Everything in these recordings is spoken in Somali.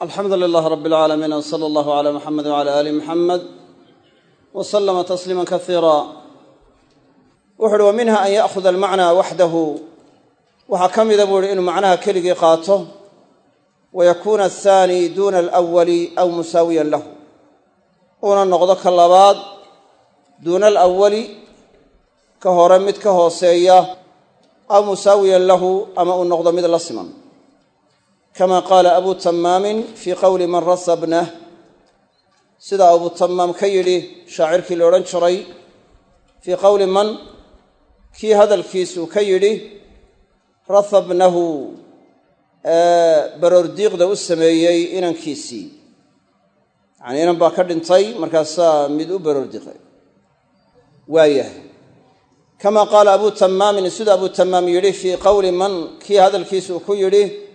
alxamdu lilaah rab alcaalamiin w sala allahu cala muxamedi wcala aali muxamed wa salama tasliima kasiira wuxu uhi wa minha an ya'khuda almacnaa waxdahu waxaa ka mida buu ihi inuu macnaha keligii qaato wa yakuuna athaani duuna alawali aw musaawiyan lahu. Uuna noqdo ka labaad duuna alawali ka hore mid ka hooseeya aw musaawiyan lahu ama uu noqdo mid la siman kama qaala abu tamaamin fii qowli man rasabnah sidaa abu tamaam ka yidhi shaacirkii la odhan jiray fii qowli man kii hadalkiisuu ka yidhi rasabnahu baroordiiqda u sameeyey inankiisii yacanii inan baa ka dhintay markaasaa mid u baroordiqay waayahay kama qaala abu tamaamin siduu abu tamaam yidhi fii qowli man kii hadalkiisuu ku yidhi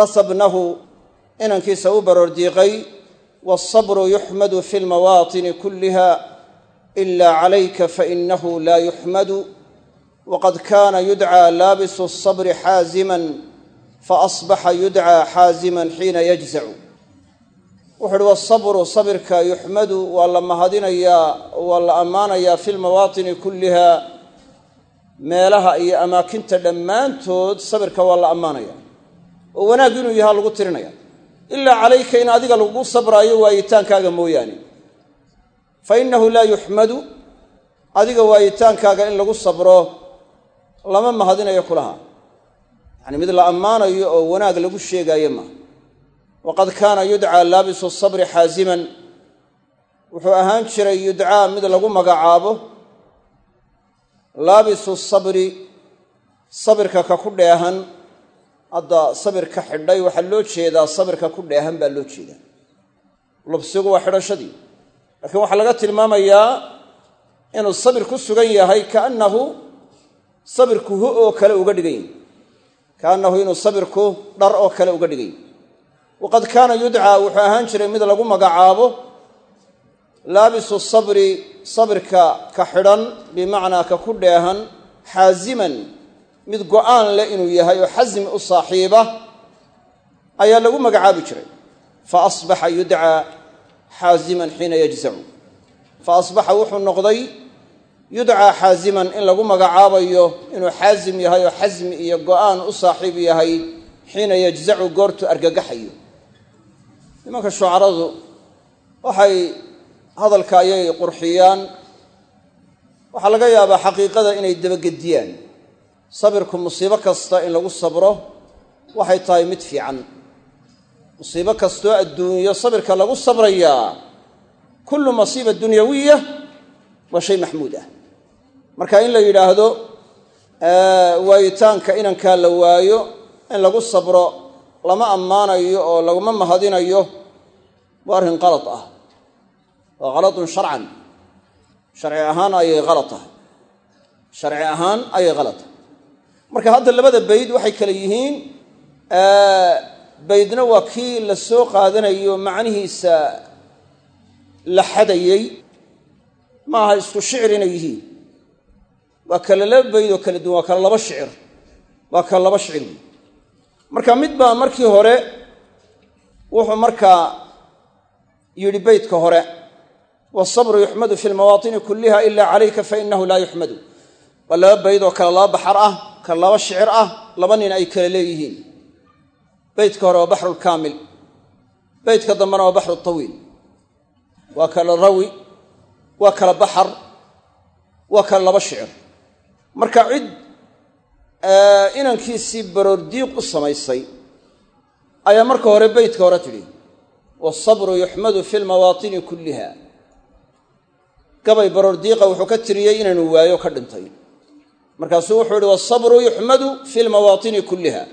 rasabnahu inankiisa u baroordiiqay waalsabru yuxmadu fi lmawaatini kulliha ila calayka fainahu laa yuxmadu waqad kaana yudcaa laabisu asabri xaaziman faasbaxa yudcaa xaaziman xiina yajzacu. Wuxu uhi wasabru sabirka yuxmadu waa la mahadinayaa waa la ammaanayaa fi lmawaatini kulliha meelaha iyo amaakinta dhammaantood sabirka waa la ammaanaya oo wanaag inuu yahaa lagu tirinaya. Ilaa calayka in adiga lagu sabraayo waayitaankaaga mooyaane. Fa innahu laa yuxmadu adiga waayitaankaaga in lagu sabro lama mahadinayo kulaha. Yacni mid la ammaanayo oo wanaag lagu sheegaayo maaha waqad kaana yudcaa laabisu sabri xaasiman wuxuu ahaan jiray yudcaa mid lagu magacaabo laabisu sabri sabirka ka ku dheehan hadda sabirka xidhay waxaa loo jeedaa sabirka ku dheehan baa loo jeedaa. Lubsigu waa xidhashadii. Laakiin waxaa laga tilmaamayaa inuu sabir ku sugan yahay kaannahu sabirku hu oo kale uga dhigan kaannahu inuu sabirku dhar oo kale uga dhigan yahy waqad kaana yudcaa wuxuu ahaan jiray mid lagu magacaabo laabisu sabri sabirka ka xidhan bimacnaa ka ku dheehan xaasiman mid go'aan leh inuu yahay oo xasmi u saaxiiba ayaa lagu magacaabi jiray. Fa asbaxa yudcaa xaasiman xiina yajzacu. Fa asbaxa wuxuu noqday yudcaa xaasiman in lagu magacaabayo inuu xaasim yahay oo xasmi iyo go'aan u saaxiib yahay xiina yajzacu goortuu argagaxayo. Nimanka shucaradu waxay hadalka ayay qurxiyaan. Waxaa laga yaabaa xaqiiqada inay dabagediyaan sabirku musiibo kasta in lagu sabro waxay tahay mid fiican. Musiibo kastoo adduunyo sabirka lagu sabrayaa kullu masiiba dunyawiya waa shay maxmuud ah. Marka in la yidhaahdo waayitaanka inankaa la waayo in lagu sabro lama ammaanayo oo laguma mahadinayo waa arrin qalad ah. Waa qaladun sharcan. Sharci ahaan ayay qalad tahay. Sharci ahaan ayay qalad tahay marka hadda labada bayd waxay kale yihiin baydna waa kii la soo qaadanayo macnihiisa la xadayey ma aha isku shicir inay yihiin. Waa kale laba bayd oo kala duwan waa kale laba shicir. Waa kale laba shicir marka mid baa markii hore wuxuu markaa yidhi beydka hore wasabru yuxmadu fi lmawaatini kulliha ila calayka fainahu laa yuxmadu waa laba bayd oo kale laba baxar ah kale laba shicir ah laba nin ay kale leeyihiin. Beydka hore waa baxru lkaamil beydka dambena waa baxru tawiil. Waa kale rawi waa kale baxar waa kale laba shicir. Marka cid inankiisii baroordiiq u samaysay ayaa marka hore beydka hore tidhi wasabru yuxmadu fi lmawaatini kulliha. Gabay baroordiiqa wuxuu ka tiriyey inaanu waayo ka dhintay markaasuu wuxuu yihi wasabru yuxmadu fi lmawaatini kulliha.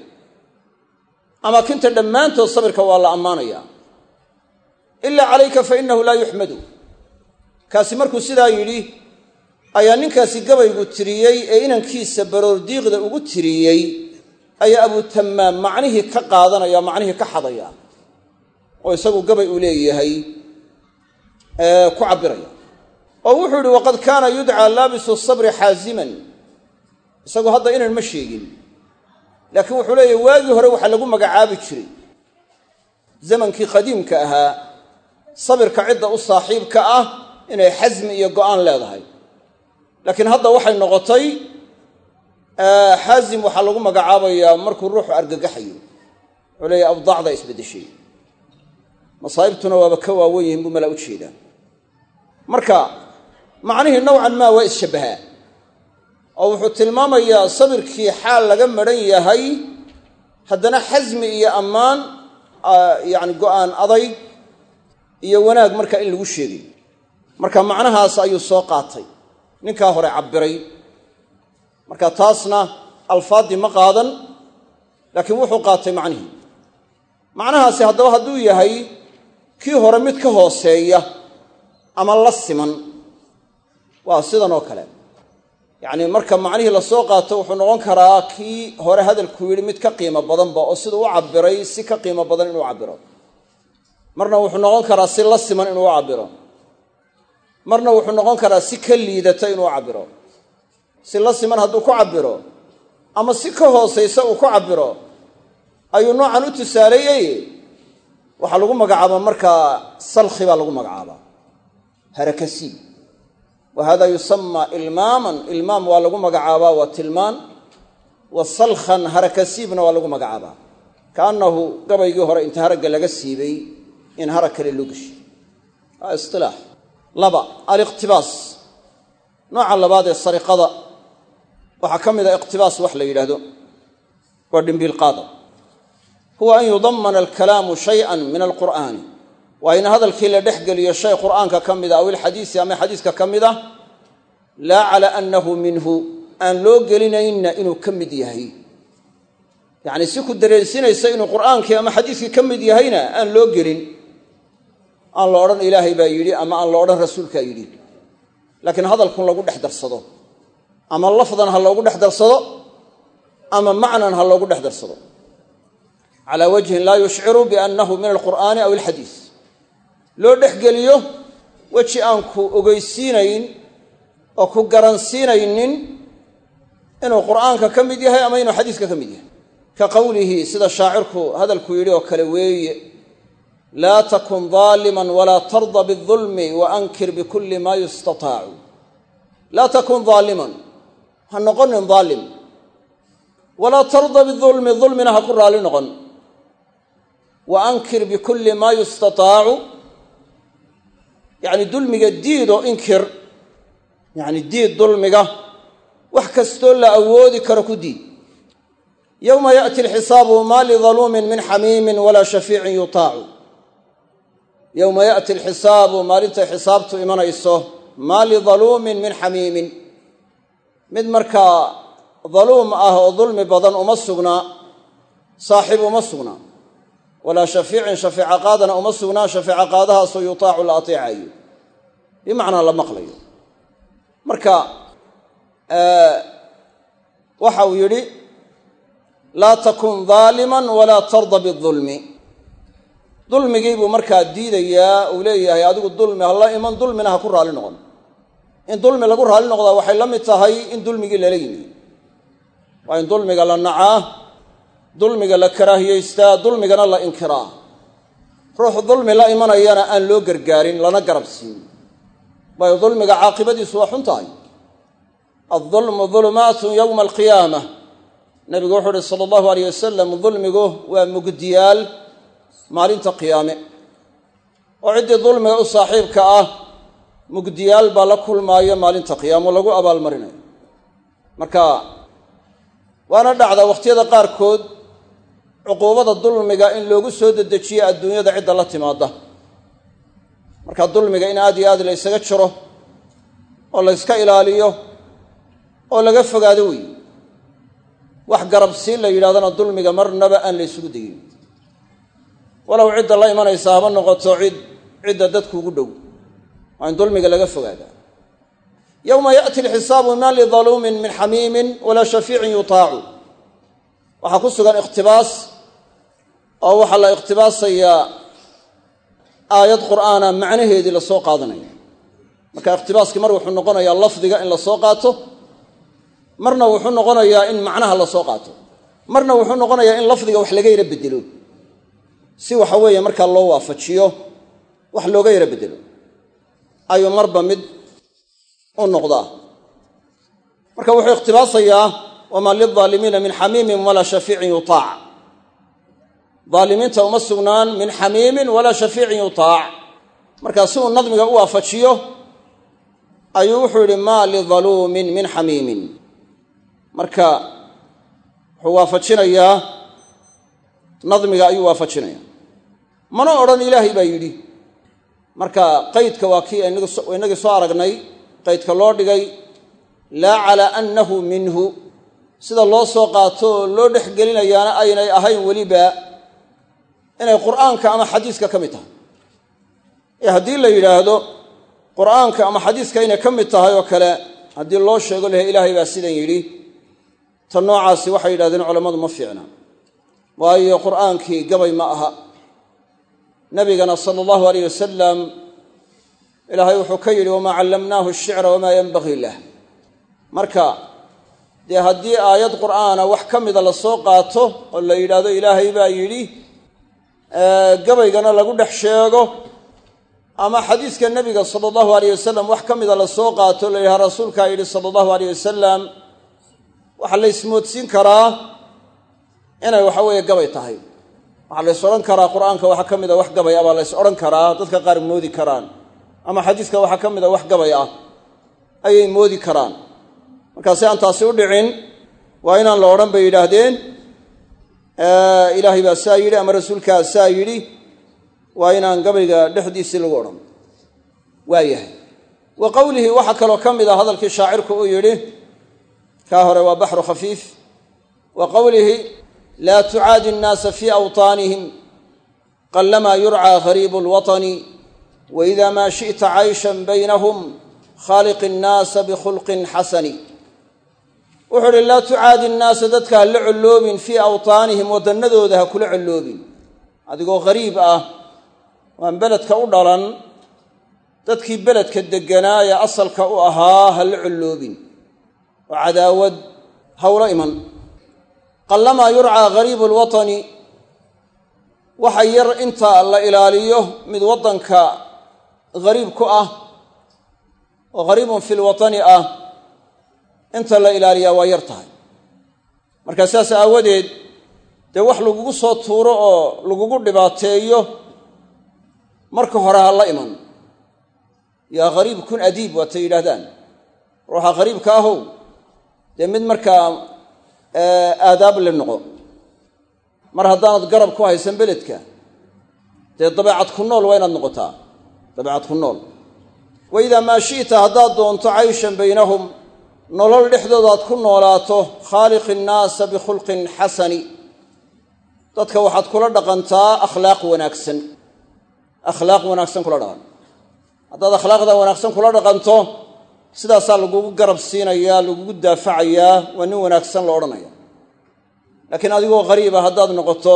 Amaakinta dhammaantood sabirka waa la ammaanaya. Ilaa calayka fa inahu laa yuxmadu kaasi markuu sidaa yidhi ayaa ninkaasi gabaygu tiriyey ee inankiisa baroordiiqda ugu tiriyey ayaa abu tamaam macnihii ka qaadanaya macnihii ka xadaya oo isagu gabay uu leeyahay ku cabbiraya. Oo wuxuu yihi waqad kaana yudcaa laabisu sabri xaasiman isagu hadda inan ma sheegin. Laakiin wuxuu leeyahy waagii hore waxaa lagu magacaabi jiray. Zamankii qadiimka ahaa sabirka cidda u saaxiibka ah inay xasmi iyo go'aan leedahay. Laakiin hadda waxay noqotay xaasim waxaa lagu magacaabayaa markuu ruuxu argagaxayo. Wuxuu leeyahy abdaacda isbeddeshay masaa'ibtuna waaba ka waawen yihiin buu malaa u jeedaa. Marka macnihii nowcan maa waa isshabbahaa oo wuxuu tilmaamayaa sabirkii xaal laga madhan yahay haddana xasmi iyo ammaan yacni go'aan adayg iyo wanaag marka in lagu sheegay. Marka macnahaas ayuu soo qaatay. Ninkaa hore cabbiray. Marka taasna alfaaddii ma qaadan laakiin wuxuu qaatay macnihii. Macnahaasi haddaba hadduu yahay kii hore mid ka hooseeya ama la siman waa sidan oo kale yacnii marka macnihii la soo qaato wuxuu noqon karaa kii hore hadalku yidhi mid ka qiimo badanba oo siduu u cabbiray si ka qiimo badan inuu cabbiro. Marna wuxuu noqon karaa si la siman inuu u cabbiro. Marna wuxuu noqon karaa si ka liidata inuu cabbiro. Si la siman hadduu ku cabbiro ama si ka hoosaysa uu ku cabbiro ayuu noocan u tusaaleeyey? Waxaa lagu magacaabaa markaa salkhi baa lagu magacaabaa. Harakasi wa hada yusama ilmaaman ilmaam waa lagu magacaabaa waa tilmaan wa salkhan harakasiibna waa lagu magacaabaa kaannahu gabaygii hore inta haragga laga siibay in harag kale loo geshiy waa isilaax laba aliqtibaas nooca labaad ee sariqada waxaa ka mid a iqtibaas wax la yidhaahdo waa dhimbiilqaada huwa an yudamana alkalaamu shayan min alqur'aani waa in hadalkii la dhex geliyo shay qur'aanka ka mida aw ilxadiisi ama xadiiska ka mid ah laa cala annahu minhu aan loo gelinayna inuu ka mid yahay. Yacni si ku dareensinaysa inuu qur'aankii ama xadiiskii ka mid yahayna aan loo gelin. Aan la odhan ilaahay baa yidhi ama aan la odhan rasuulkaa yidhi. Laakiin hadalkun lagu dhex darsado ama lafdan ha loogu dhex darsado ama macnan ha loogu dhex darsado. Calaa wajhin laa yushciru biannahu min alqur'aani aw alxadiis loo dhexgeliyo weji aan ku ogeysiinayn oo ku garansiinaynin inuu qur'aanka ka mid yahay ama inuu xadiiska ka mid yahay. Ka qowlihi sida shaacirku hadalku yidhi oo kale weeye laa takun daaliman walaa tarda biulmi wa ankir bikulli maa yustataacu laa takun daaliman ha noqonin daalim walaa tarda biulmi dulmina ha ku raalli noqon. Wa ankir bikulli maa yustataacu yacni dulmiga diid oo inkir yacni diid dulmiga wax kastoo la awoodi karo ku diid. Yowma yaأti alxisaabu maa lidaluumin min xamiimin walaa shafiicin yutaacu. Yowma yaأti alxisaabu maalintay xisaabtu imanayso maa lidaluumin min xamiimin. Mid markaa daluum ah oo dulmi badan uma sugnaa saaxiib uma sugnaa walaa shafiicin shafeeca qaadana uma sugnaa shafeeca qaadahaasoo yutaacu la ateecayo bimacnaa la maqlayo. Marka waxa uu yidhi laa takun daaliman walaa tarda biulmi dulmigii buu markaa diidayaa uu leeyahay adigu dulmi hala iman dulmina ha ku raalli noqon. In dulmi lagu raalli noqdaa waxay la mid tahay in dulmigii lala yimi. Waa in dulmiga la nacaa dulmiga la karaahiyaystaa dulmigana la inkiraa ruux dulmi la imanayana aan loo gargaarin lana garab siin. Waayo dulmiga caaqibadiisu waa xun tahay addulmu dulumaatun yowma alqiyaama nabigu wuxuu uhi sala allahu aleyh wasalam dulmigu waa mugdiyaal maalinta qiyaame. Oo ciddii dulmiga u saaxiibka ah mugdiyaal baa la kulmaayo maalinta qiyaamo lagu abaalmarinayo. Marka waana dhacdaa wakhtiyada qaarkood cuquubada dulmiga in loogu soo dedejiyo adduunyada cidda la timaada marka dulmiga in aad iyo aad la ysaga jiro oo la yska ilaaliyo oo laga fogaado weeye wax garabsiin la yidhahdana dulmiga marnaba aan la ysugu degin. Walow cidda la imanaysa haba noqoto cid cidda dadku ugu dhow waa in dulmiga laga fogaadaa. Yowma yaأti alxisaabu ma lidaluumin min xamiimin walaa shafiicin yutaacu. Waxaa ku sugan ikhtibaas oo waxaa la ikhtibaasayaa aayad qur'aana macnaheedii la soo qaadanaya. Marka ikhtibaaskii mar wuxuu noqonayaa lafdiga in la soo qaato marna wuxuu noqonayaa in macnaha la soo qaato marna wuxuu noqonayaa in lafdiga wax laga yara bedelo si waxa weeye markaa loo waafajiyo wax looga yaro beddelo. Ayuu marba mid u noqdaa. Marka wuxuu iqhtibaasayaa wamaa lilaalimiina min xamiimin walaa shafiicin yutaac daalimiinta uma sugnaan min xamiimin walaa shafiicin yutaac. Markaa si uu nadmiga u waafajiyo ayuu wuxuu yidhi maa lidaluumin min xamiimin. Marka wuxuu waafajinayaa nadmiga ayuu waafajinaya mana odhan ilaahay baa yidhi. Marka qaydka waa kii inagii soo aragnay qaydka loo dhigay laa calaa annahu minhu. Sida loo soo qaato oo loo dhex gelinayaana aynay ahayn weliba inay qur'aanka ama xadiiska ka mid tahay. Ee haddii la yidhaahdo qur'aanka ama xadiiska inay ka mid tahay oo kale haddii loo sheego lahay ilaahay baa sidan yidhi ta noocaasi waxay yidhahdeen culammadu ma fiicna. Waayo qur'aankii gabay ma aha. Nabigana sala allahu alayh wasalam ilaahay wuxuu ka yidhi wamaa callamnaahu ashicra wamaa yenbagii lah marka dee haddii aayad qur'aana wax ka mida la soo qaato oo la yidhaahdo ilaahay baa yidhi gabaygana lagu dhex sheego ama xadiiska nebiga sala allahu alayh wasalam wax ka mida la soo qaato la yidhaha rasuulkaa yidhi sala allahu alayh wasalam waxaa la ismoodsiin karaa inay waxa weeye gabay tahay. Waxaa la ys odhan karaa qur'aanka waxaa ka mida wax gabay ah baa la ys odhan karaa dadka qaar moodi karaan. Ama xadiiska waxaa ka mida wax gabay ah ayay moodi karaan. Markaa si aan taasi u dhicin waa inaan la odhan bay yidhaahdeen ilaahay baa saa yidhi ama rasuulkaa saa yidhi waa inaan gabayga dhexdiisii lagu odhan. Waa yahay. Wa qowlihi waxaa kaloo ka mid a hadalkii shaacirku uu yidhi kaa hore waa baxru khafiif. Wa qowlihi laa tucaadi innaasa fii awtaanihim qallamaa yurcaa hariibu lwaطani waida maa shi'ta cayshan baynahum khaaliq innaasa bikhulqin xasani wuxuu uhi laa tucaadi innaasa dadka ha la colloobin fii awtaanihim waddannadooda ha kula colloobin. Adigoo ghariib ah waan beledka u dhalan dadkii beledka degganaa ee asalka u ahaa ha la colloobin. Oo cadaawad hawla iman. Qallamaa yurcaa ghariibu lwatani waxa yar inta la ilaaliyo mid waddanka ghariib ku ah oo ghariibun fi lwatani ah inta la ilaaliyaa waa yar tahay. Marka sidaas aawadeed dee wax lagugu soo tuuro oo lagugu dhibaateeyo marka hore ha la iman. Yaa ghariib kun adiib waatay yidhaahdaan. Ruuxa ghariibka ahow dee mid markaa aadaab le noqo. Mar haddaanad garab ku haysan beledka dee dabeecad ku nool waa inaad noqotaa. Dabeecad ku nool. Wa idaa maa shi'ta haddaad doonto cayshan baynahum nolol dhexdoodaad ku noolaato khaaliqi innaasa bikhulqin xasani. Dadka waxaad kula dhaqantaa akhlaaq wanaagsan. Akhlaaq wanaagsan kula dhaqan. Haddaad akhlaaqda wanaagsan kula dhaqanto sidaasaa lagugu garab siinayaa lagugu daafacayaa waa nin wanaagsan la odhanaya laakiin adigoo qariiba haddaad noqoto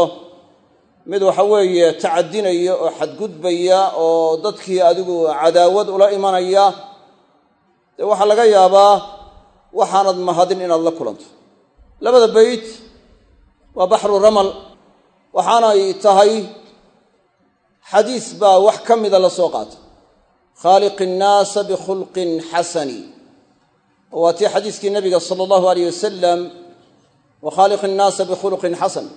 mid waxa weeye tacadinaya oo xadgudbaya oo dadkii adigu cadaawad ula imanaya dee waxaa laga yaabaa waxaanad mahadin inaad la kulanto. Labada beyt waa baxru ramal waxaanay tahay xadiis baa wax ka mida la soo qaata. Khaaliqi innaasa bikhulqin xasani. Oo waa tii xadiiskii nabiga sala allahu aleyh wasalam wa khaaliqi innaasa bikhuluqin xasan.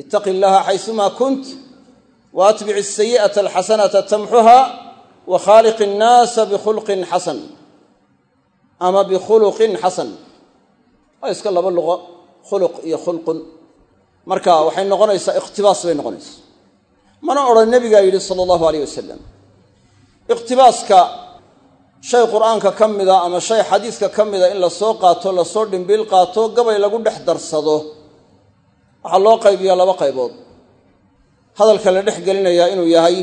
Ittaqi illaha xaysumaa kunt wa atbic asayi'ata alxasanata tamxuha wa khaaliqi innaasa bikhulqin xasan ama bikhuluqin xasan. Waa iska laba luqo khuluq iyo khulqun. Marka waxay noqonaysaa ikhtibaas bay noqonaysaa. Mana odhan nebigaa yidhi sala allahu aleyh wasalam iqhtibaaska shay qur'aanka ka mida ama shay xadiiska ka mida in la soo qaato la soo dhimbiil qaato gabay lagu dhex darsado waxaa loo qaybiyaa laba qaybood. Hadalka la dhex gelinayaa inuu yahay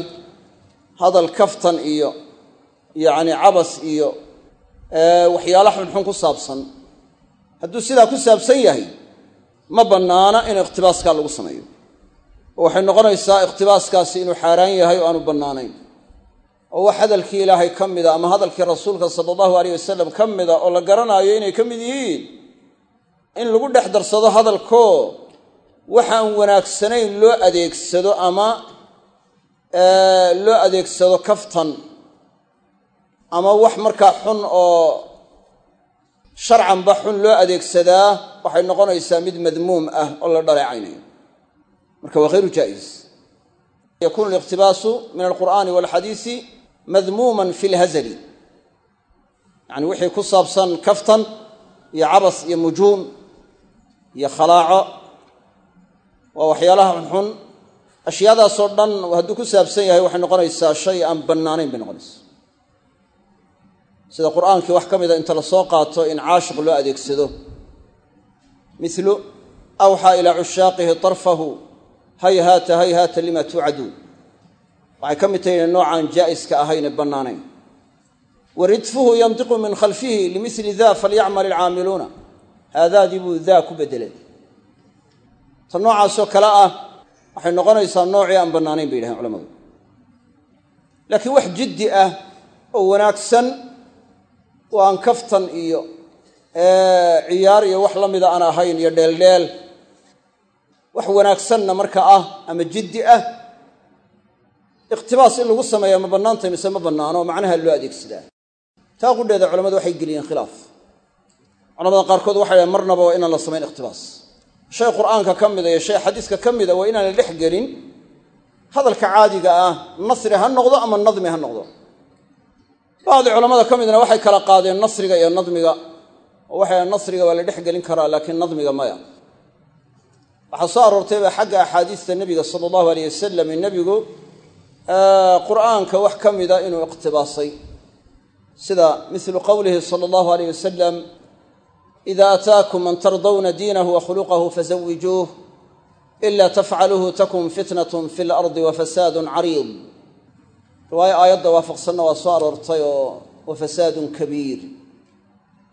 hadal kaftan iyo yacni cabas iyo waxyaala xunxun ku saabsan. Hadduu sidaa ku saabsan yahay ma bannaana in iqhtibaaskaa lagu sameeyo. Oo waxay noqonaysaa iqhtibaaskaasi inuu xaaraan yahay oo aanu bannaanayn. Oo wax hadalkii ilaahay ka mida ama hadalkii rasuulka sala allahu aleyh wasalam ka mida oo la garanaayo inay ka mid yihiin in lagu dhex darsado hadalkoo waxaan wanaagsanayn loo adeegsado ama loo adeegsado kaftan ama wax markaa xun oo sharcanba xun loo adeegsadaa waxay noqonaysaa mid madmuum ah oo la dhaleecaynayo. Marka waa hayru jaa'is. Yakunu aliqtibaasu min alqur'aani walxadiisi madmuuman fi lhazali yacni wixii ku saabsan kaftan iyo cabas iyo mujuun iyo khalaaco waa waxyaalaha xunxun ashyaadaasoo dhan hadduu ku saabsan yahay waxay noqonaysaa shay aan bannaanayn bay noqonaysaa sida qur'aankii wax ka mida inta la soo qaato in caashiq loo adeegsado. Milu awxaa ilaa cushaaqihi tarfahu hayhaata hayhaata lima tuucaduun waxay ka mid tahay ina noocaan jaa'iska ahayne bannaanayn. Wa ridfuhu yantiqu min khalfihi limili da falyacmal ilcaamiluuna haadaadii buu daa ku beddelay ta noocaasoo kale ah waxay noqonaysaa noocii aan bannaanayn bay yidhahen culamadu. Laakiin wax jiddi ah oo wanaagsan oo kaftan iyo ciyaar iyo wax la mida aan ahayn iyo dheeldheel. Wax wanaagsanna marka ah ama jiddi ah. Ikhtibaas in lagu sameeya ma bannaantay mise ma bannaano macnaha loo adeegsadaa taa qudheeda culamadu waxay geliyeen khilaaf. Culamada qaarkood waxay dhahen marnaba waa inaan la samayn ikhtibaas. Shay qur'aanka ka mida iyo shay xadiiska ka mida waa inaan la dhex gelin. Hadalka caadiga ah nasri ha noqdo ama nadmi ha noqdo bacdi culamada ka midna waxay kala qaadeen nasriga iyo nadmiga. Oo waxay nasriga waa la dhex gelin karaa laakiin nadmiga maya. Waxaa soo aroortayba xagga axaadiista nebiga sala allahu aleyh wasalam nebigu qur'aanka wax ka mida inuu iqtibaasay. Sida milu qowlihi sala allahu aleyh wasalam ida ataakum man tardawna diinahu wa khuluqahu fazawijuuh ila tafcaluhu takun fitnatun fi lardi wa fasaadun cariid riwaayo aayadda waafaqsanna waa soo aroortay oo wa fasaadun kabiir.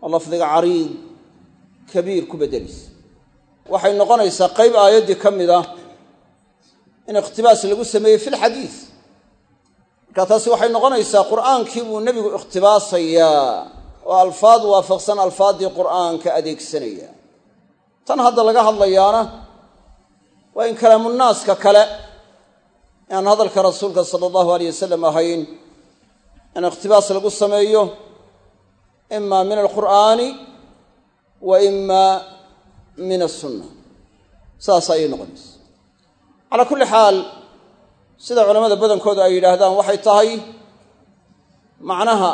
Oo lafdiga cariid kabiir ku beddelaysa waxay noqonaysaa qayb aayaddii ka mid ah in ikhtibaas lagu sameeyey fi lxadiid marka taasi waxay noqonaysaa qur'aankii buu nebigu ikhtibaasayaa oo alfaad waafaqsan alfaaddii qur'aanka adeegsanaya. Tan hadda laga hadlayaana waa in kalaamunaaska kale aan hadalka rasuulka sala allahu aleyh wasalam ahayn in ikhtibaas lagu sameeyo ima min alqur'aani wa ima min asunna saas ayay noqonaysa calaa kulli xaal sida culamada badankoodu ay yidhaahdaan waxay tahay macnaha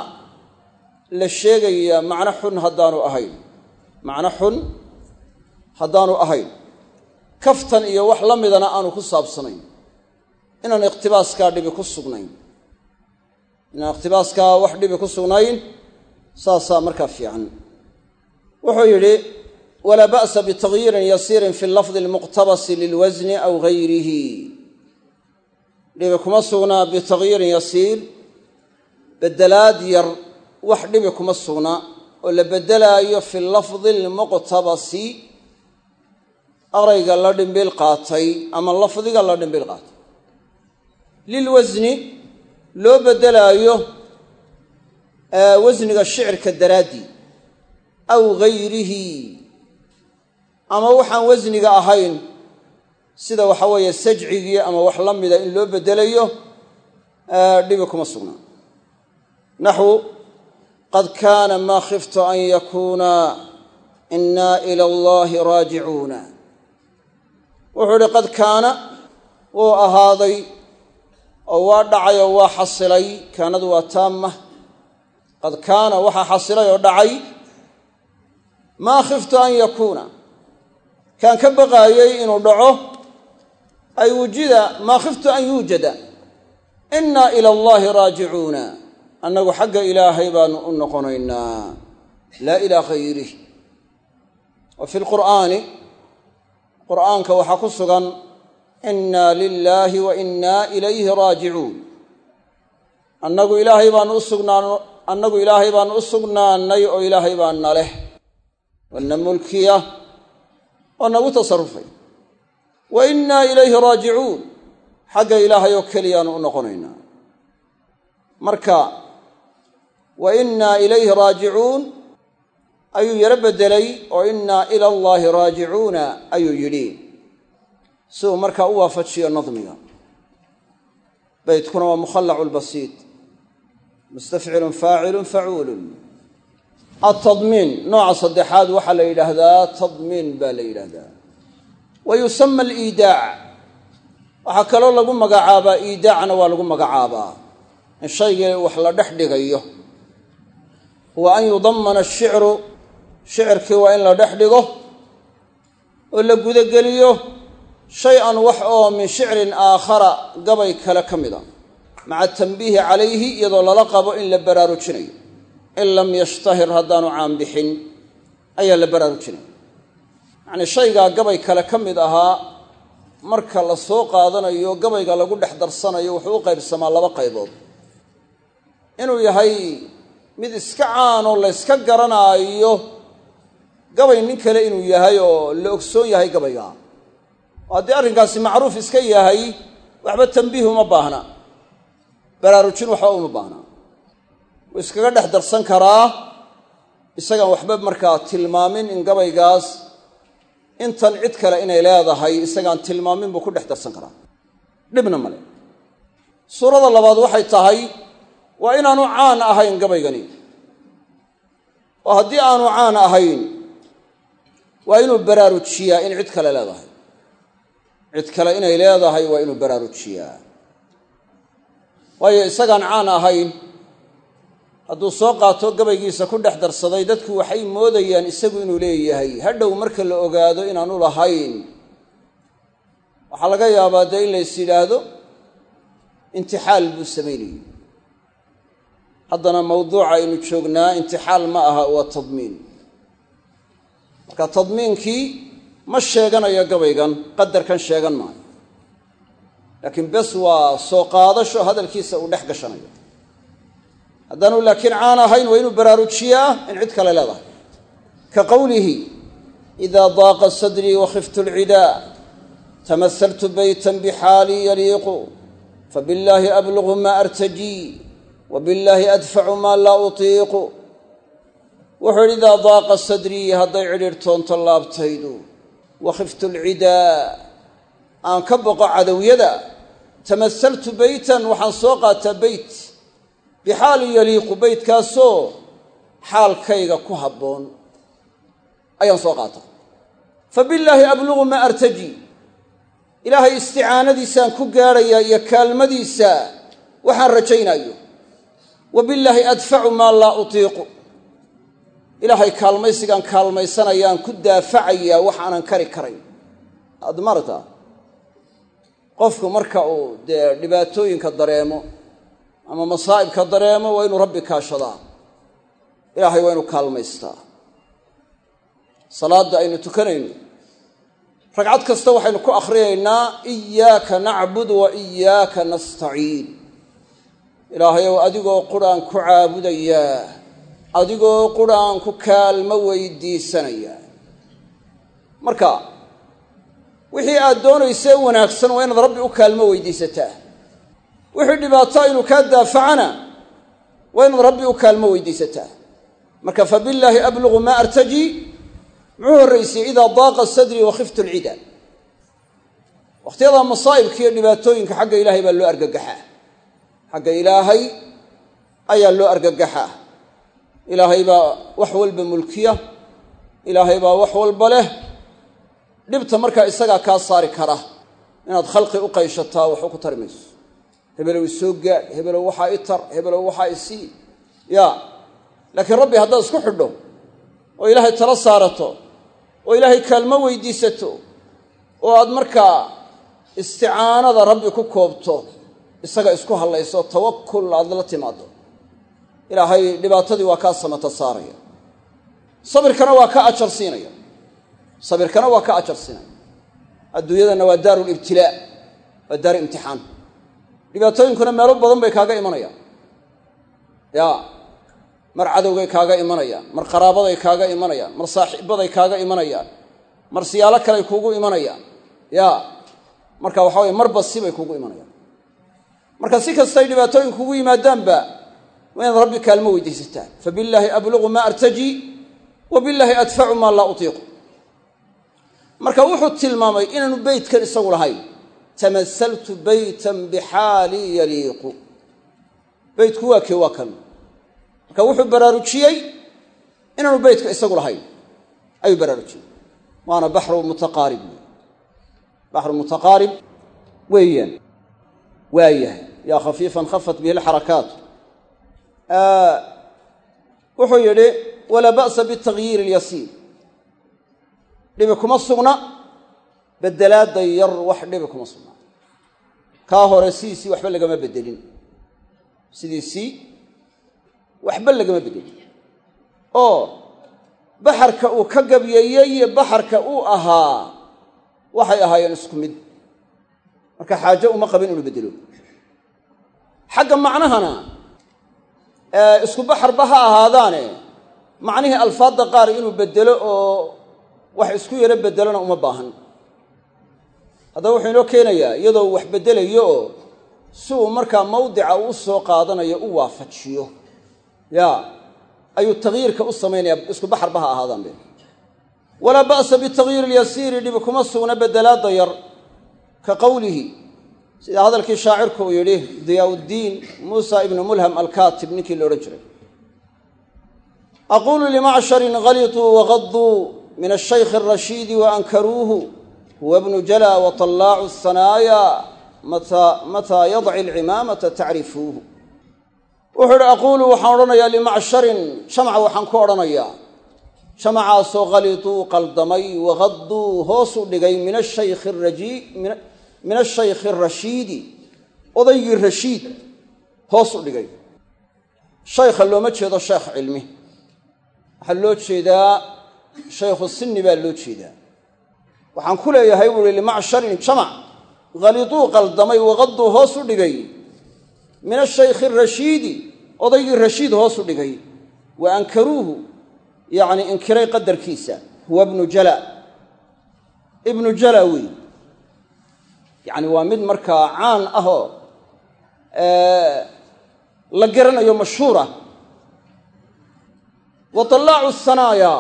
la sheegaya macno xun haddaanu ahayn. Macno xun haddaanu ahayn. Kaftan iyo wax la midana aanu ku saabsanayn inaan ikhtibaaskaa dhibi ku sugnayn. Inaan ikhtibaaskaa wax dhibi ku sugnayn saasaa markaa fiican. Wuxuu yidhi walaa ba'sa bitagyiirin yasiirin fi lafdi almuqtabasi lilwasni aw gayrihi. Dhibi kuma sugnaa bitagyiirin yasiir bedelaad yar wax dhibi kuma sugna oo la beddelaayo fi lafdi almuqtabasi arayga la dhimbil qaatay ama lafdiga la dhimbil qaatay lilwasni loo beddelaayo wasniga shicirka daraaddii aw gayrihi ama waxaan wasniga ahayn sida waxa weeye sajcigii ama wax la mida in loo beddelayo dhibi kuma sugnaa naxwu qad kaana maa khiftu an yakuuna inaa ila allahi raajicuuna wuxuu idhi qad kaana wuu ahaaday oo waa dhacay oo waa xasilay kaanadu waa taama qad kaana waxaa xasilay oo dhacay maa khiftu an yakuuna. Kaan ka baqaayey inuu dhaco ay wujida maa khiftu an yuujada. Innaa ila allaahi raajicuuna. Annagu xagga ilaahay baanu u noqonaynaa. Laa ilaa hayrih wa fi lqur'aani qur'aanka waxaa ku sugan innaa lilaahi wa innaa ilayhi raajicuun annagu ilaahay baanu usugnaan annagu ilaahay baanu u sugnaannay oo ilaahay baa na leh wana mulkiya oo nagu tasarufay wa innaa ilayhi raajicuun xagga ilaahay oo keliyaanu u noqonaynaa marka wa innaa ilayhi raajicuun ayuu yaro beddelay oo innaa ila allaahi raajicuuna ayuu yidhi si markaa u waafajiyo nadmiga. Beytkuna waa mukhallacu lbasiid mustafcilun faacilun facuulun. Altadmiin nooca saddexaad waxaa la yidhaahdaa tadmiin baa la yidhaahdaa. Wa yusama aliidaac. Waxaa kaloo lagu magacaabaa iidaacna waa lagu magacaabaa. In shaygii wax la dhex dhigayo. Huwa an yudamana ashicru shicirkii waa in la dhex dhigo. Oo la gudageliyo shay-an wax oo min shicrin aakhara gabay kale ka mida maca tanbiihi calayhi iyadoo lala qabo in la baraarujinayo in lam yashtahir haddaanu caanbixin ayaa la baraarujinaya yacnii shaygaa gabay kale ka mid ahaa marka la soo qaadanayo gabayga lagu dhex darsanayo wuxuu u qaybsamaa laba qaybood inuu yahay mid iska caanoo la yska garanaayo gabay nin kale inuu yahay oo la ogsoon yahay gabayga haddii arrinkaasi macruuf iska yahay waxba tambiih uma baahna. Baraarujin waxba uma baahna. Wuu iskaga dhex darsan karaa isagaan waxba markaa tilmaamin in gabaygaas intan cid kale inay leedahay isagaan tilmaamin buu ku dhex darsan karaa. Dhibna male suurada labaad waxay tahay waa inaanu caan ahayn gabaygani. Oo haddii aanu caan ahayn waa inuu baraarujiyaa in cid kale leedahay cid kale inay leedahay waa inuu baraarujiyaa. Waayo isagaan caan ahayn hadduu soo qaato gabaygiisa ku dhex darsaday dadku waxay moodayaan isagu inuu leeyahay. Hadhow marka la ogaado inaanu lahayn waxaa laga yaabaa dee in lays yidhaahdo intixaal buu samaynayey haddana mawduuca aynu joognaa intixaal ma aha waa tadmiin. Marka tadmiinkii ma sheeganayo gabaygan qadarkan sheegan maayo. Laakiin bes waa soo qaadasho hadalkiisa uu dhex gashanayo. Haddaanu laakiin caan ahayn waa inuu baraarujiyaa in cid kale leedahay. Ka qowlihi idaa daaqa sadrii wakhiftu alcidaa tamahaltu beytan bixaalii yaliiqu fabillaahi ablugu maa artajii wa billaahi adfacu maa laa utiiqu. Wuxuu yidhi idaa daaqa sadrii hadday cidhiirtoonto laabtaydu wakhiftu alcidaa aan ka boqo cadowyada tamahaltu beytan waxaan soo qaataa beyt bixaali yaliiqu beytkaasoo xaalkayga ku habboon. ayaan soo qaataa fa billaahi ablugu maa artaji ilaahay isticaanadiisaan ku gaadhayaa iyo kaalmadiisa. waxaan rajaynayo wa billaahi adfacu maa laa utiiqu ilaahay kaalmaysigaan kaalmaysanayaan ku daafacayaa wax aanan kari karayn. Aad marata qofku marka uu dee dhibaatooyinka dareemo ama masaa'ibka dareemo waa inuu rabbi kaashadaa. Ilaahay waa inuu kaalmaystaa. Salaadda aynu tukanayno. Ragcad kasta waxaynu ku akhriyaynaa iyaaka nacbud wa iyaaka nastaciin. Ilaahayow adigoo quraan ku caabudayaa adigoo quraan ku kaalmo weydiisanayaa marka wixii aad doonaysee wanaagsan waa inaad rabbi u kaalmo weydiisataa. Wixii dhibaato inuu kaa daafacana waa inaad rabbi u kaalmo weydiisataa. Marka fa billaahi ablugu maa artaji muxuu horraysiyey idaa daaqa sadrii wakhiftu alcida wakhtiyada masaa'ibka iyo dhibaatooyinka xagga ilaahay baa loo argagaxaa. Xagga ilaahay ayaa loo argagaxaa ilaahay baa wax walba mulkiya. Ilaahay baa wax walba leh. Dhibta markaa isagaa kaa saari kara. Inaad khalqi u qayshataa waxu ku tari mayso hebelow isoo gaadh hebelow waxaa i tar hebelow waxaa i sii. Ya laakiin rabbi haddaad isku xidho oo ilaahay tala saarato oo ilaahay kaalmo weydiisato oo aad markaa isticaanada rabbi ku koobto isaga isku hadlayso tawakul aad la timaado ilaahay dhibaatadii waa kaa samata saaraya. Sabirkana waa ka ajar siinaya. Sabirkana waa ka ajar siinaya. Adduunyadana waa daaru libtilaa waa daar imtixaan. Dhibaatooyinkuna meelo badan bay kaaga imanayaan. Ya mar cadowgay kaaga imanayaan mar qaraabaday kaaga imanayaan mar saaxiibaday kaaga imanayaan mar siyaalo kaley kuugu imanayaan. Ya marka waxa weye marba sibay kuugu imanayaan. Marka si kastay dhibaatooyin kugu yimaadaanba waa inaad rabbi kaalmo weydiisataa fa billaahi ablugu maa artaji wa billaahi adfacu maa laa utiiqu. Marka wuxuu tilmaamay inaanu beytkan isagu lahayn. Tamasaltu beytan bixaalii yaliiqu. Beytku waa kee waa kan? Marka wuxuu baraarujiyey inaanu beytka isagu lahayn. Ayuu baraarujiyey. Waana baxru mutaqaarib. Baxru mutaqaarib weeyaan. Waayahay. Yaa khafiifan khafat bihi alxarakaat wuxuu yidhi walaa ba'sa bitagyiir alyasiir dhibi kuma sugna bedelaadda yar wax dhibi kuma sugna. Kaa hore sidiisii waxba lagama bedelin. Sidiisii waxba lagama bedelin. Oo baxarka uu ka gabyeeyey iyo baxarka uu ahaa waxay ahaayeen isku mid. Marka xaajo uma qabin inuu bedelo. Xagga macnahana isku baxarba ha ahaadaane. Macnihii alfaadda qaar inuu bedelo oo wax isku yaro bedelona uma baahan. Haddaba wuxuu inoo keenayaa iyadoo wax beddelayo oo si uu markaa mawdica uu u soo qaadanayo u waafajiyo. Ya ayuu takyiirka u samaynaya isku baxarba ha ahaadaan be. Walaa ba'sa bitagyiiri ilyasiiri dhibi kuma sugna bedelaadda yar ka qowlihi sida hadalkii shaacirku uu yidhi diyaa'uddiin muusa ibnu mulham alkaatib ninkii la odhan jiray. Aquulu limacsharin halituu waqaduu min ashaykhi arashiidi waankaruuhu huwa bnu jala watallaacu athanaaya mataa yadci alcimaamata tacrifuuhu wuxuu idhi aquulu waxaan odhanayaa limacsharin jamac waxaan ku odhanayaa. Jamacaasoo khalituu qaldamay waqaduu hoos u dhigay min ashayki raji min ashaykhi arashiidi odaygii rashiid hoos u dhigay. Shaykha looma jeedo sheekh cilmi. Waxaa loo jeedaa shaykhu sinni baa loo jeedaa. Waxaan ku leeyahay buu ihi limacsharin jamac khalituu qaldamay waqaduu hoos u dhigay. Min ashaykhi arashiidi odaygii rashiid hoos u dhigay. Wa ankaruuhu yacni inkiray qadarkiisa huwa bnu jala. Ibnu jala wey yacni waa mid markaa caan ahoo la garanayo mashhuura. Wa tallaacu thanaaya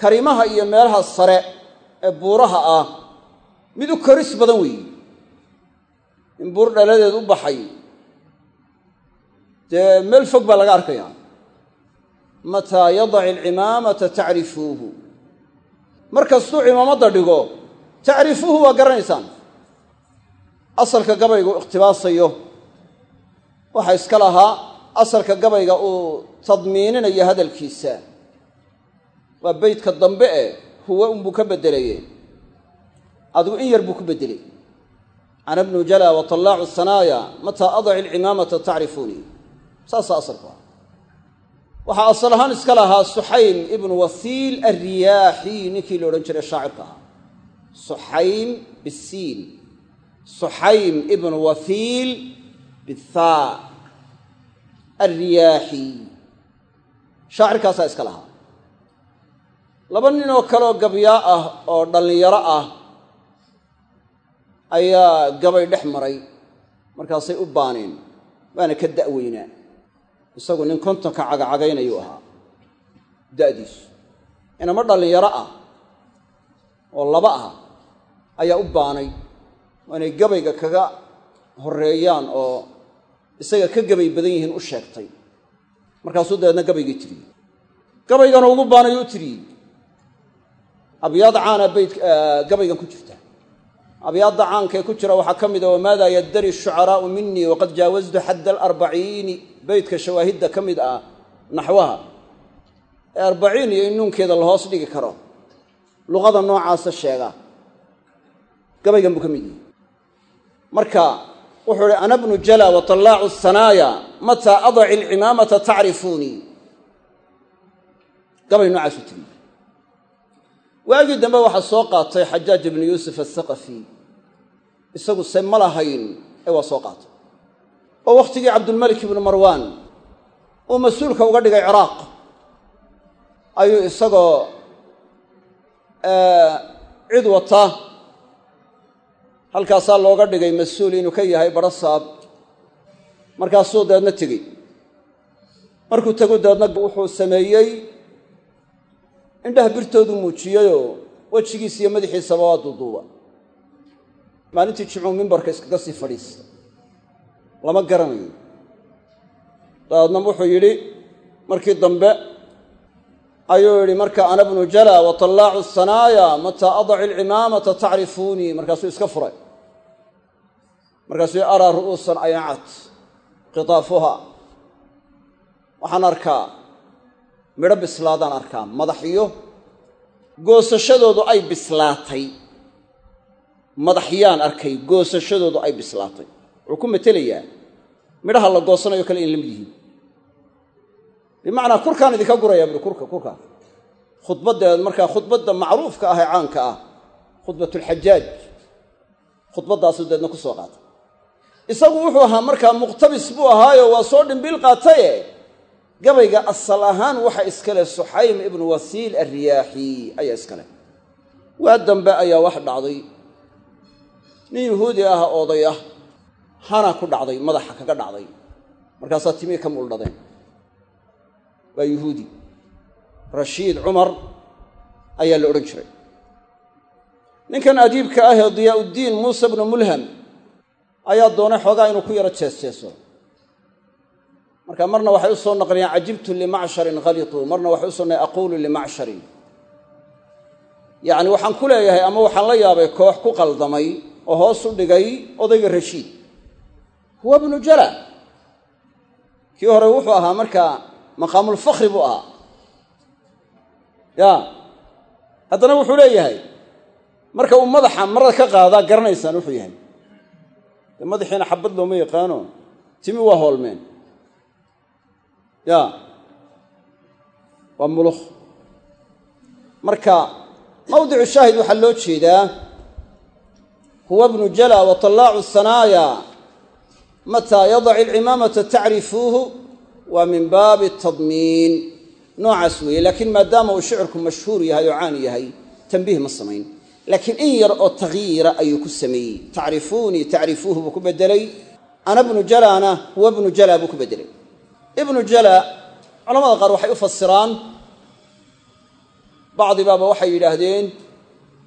karimaha iyo meelaha sare ee buuraha ah mid u koris badan weeye in buur dhaladeed u baxay dee meel fog baa laga arkayaa. Mataa yadaci alcimaamata tacrifuuhu markastuu cimaamadda dhigo tacrifuuhu waa garanaysaan. Asalka gabaygu ikhtibaasayo waxaa iska lahaa asalka gabayga uu tadmiininayo hadalkiisa. Waa beydka dambe e huwa unbuu ka beddelaye adigu in yar buu ku beddelay ana bnu jala wa tallaacu thanaaya mataa adaci alcimaamata tacrifuunii saasaa asalku ah waxaa asal ahaan iska lahaa suxaym ibnu wasiil alriyaaxi ninkii la odhan jiray shaacirka. ahaa suxaym bisiin suxaym ibnu wasiil bithaa alriyaaxi shaacirkaasaa iska lahaa. Laba nin oo kaleoo gabyaa ah oo dhallinyaro ah ayaa gabay dhex maray. Markaasay u baaneen. Waana ka da'weynaa. Isagu nin kontonka cagacagaynayuu ahaa. Da'diisu. Inama dhallinyaro ah oo laba ah ayaa u baanay waa inay gabayga kaga horreeyaan oo isaga ka gabay badan yihiin u sheegtay. Markaasuu dabeedna gabaygii tiriyey gabaygana ugu baanayo u tiriyey abyaad caana bayt gabaygan ku jirta. Abyaadda caankaee ku jira waxaa ka mid a wamaada yaddari shucaraa'u minii waqad jaawaztu xadda alarbaciini. Beytka shawaahidda ka mid ah naxwaha. Ee arbaciin iyo in nuunkeeda la hoos dhigi karo. Luqada noocaasa sheega gabaygan buu ka mid yahay. Marka wuxuu ihi ana bnu jala wa tallaacu thanaaya mataa adaci alcimaamata tacrifuunii gabay noocaasu tiri waagii dambe waxaa soo qaatay xajaaj ibnu yuusuf athaqafi isagu se ma lahayn ee waa soo qaatay. Oo wakhtigii cabdulmalik ibnu marwaan uu mas'uulka uga dhigay ciraaq. Ayuu isagoo cid wata halkaasaa looga dhigay mas'uul inuu ka yahay barasaab markaasuu dabeedna tegey. Markuu tegu dabeedna wuxuu sameeyey indhaha birtoodu muujiyeyoo wejigiisa iyo madaxiisaba waa duuduuba maalintii jimcuu mimbarka iskaga sii fadhiista lama garanayo. Dabeedna wuxuu yidhi markii dambe ayuu yidhi marka ana bnu jala wa tallaacu sanaaya mataa adaci alcimaamata tacrifuunii. Markaasuu iska furay. Markaasuu araa ru'uusan aynacat qitaafuha. Waxaan arkaa midho bislaadaan arkaa madaxyo goosashadoodu ay bislaatay. Madaxyaan arkay goosashadoodu ay bislaatay. Wuxuu ku metelayaa midhaha la goosanayo kale in la mid yihiin bimacnaa kurkaan idinka guraya buui kurka kurka khudbaddeed markaa khudbadda macruufka ah ee caanka ah khudbatulxajaaj khudbaddaasu deedna ku soo qaatay. Isagu wuxuu ahaa markaa muqtabis buu ahaayo waa soo dhimbiil qaataye gabayga asal ahaan waxa iskale suxaym ibnu wasiil alriyaaxi ayaa iskale waa dambe ayaa wax dhacday. Nin yuhuudi ah oday ah hana ku dhacday madaxa kaga dhacday. Markaasaa timii ka muldhadeen waa yuhuudi. Rashiid cumar ayaa la odhan jiray. Ninkan adiibka ah ee diyaa'uddiin muuse bnu mulham ayaa doonay xoogaa inuu ku yaro jeesjeeso. Marka marna waxay u soo naqliyeen cajibtu limacsharin khalituu marna waxay u sonnay aquulu limacsharin. Yacni waxaan ku leeyahay ama waxaan la yaabay koox ku qaldamay oo hoos u dhigay odayga rashiid. Huwa bnu jala kii hore wuxuu ahaa markaa maqaamulfakhri buu ahaa. Ya haddana wuxuu leeyahay marka uu madaxa marada ka qaadaa garanaysaan wuxuu yahay. Dee madaxiina xabad looma yaqaano timi waa hoolmeen. Ya waa mulukh. Marka mawdicu shaahid waxaa loo jeedaa huwa bnu jala wa tallaacu sanaaya mataa yadac alcimaamata tacrifuuhu waa min baabi tadmiin. Noocaas weeye laakiin maadaama uu shicirku mashhuur yahay oo caan yahay tambiih ma samayn. Laakiin in yar oo takyiira ayuu ku sameeyey. Tacrifuunii tacrifuuhu buu ku bedelay ana bnu jalana huwa bnu jala buu ku bedelay ibnu jala culamada qaar waxay u fasiraan bacdibaaba waxay yidhaahdeen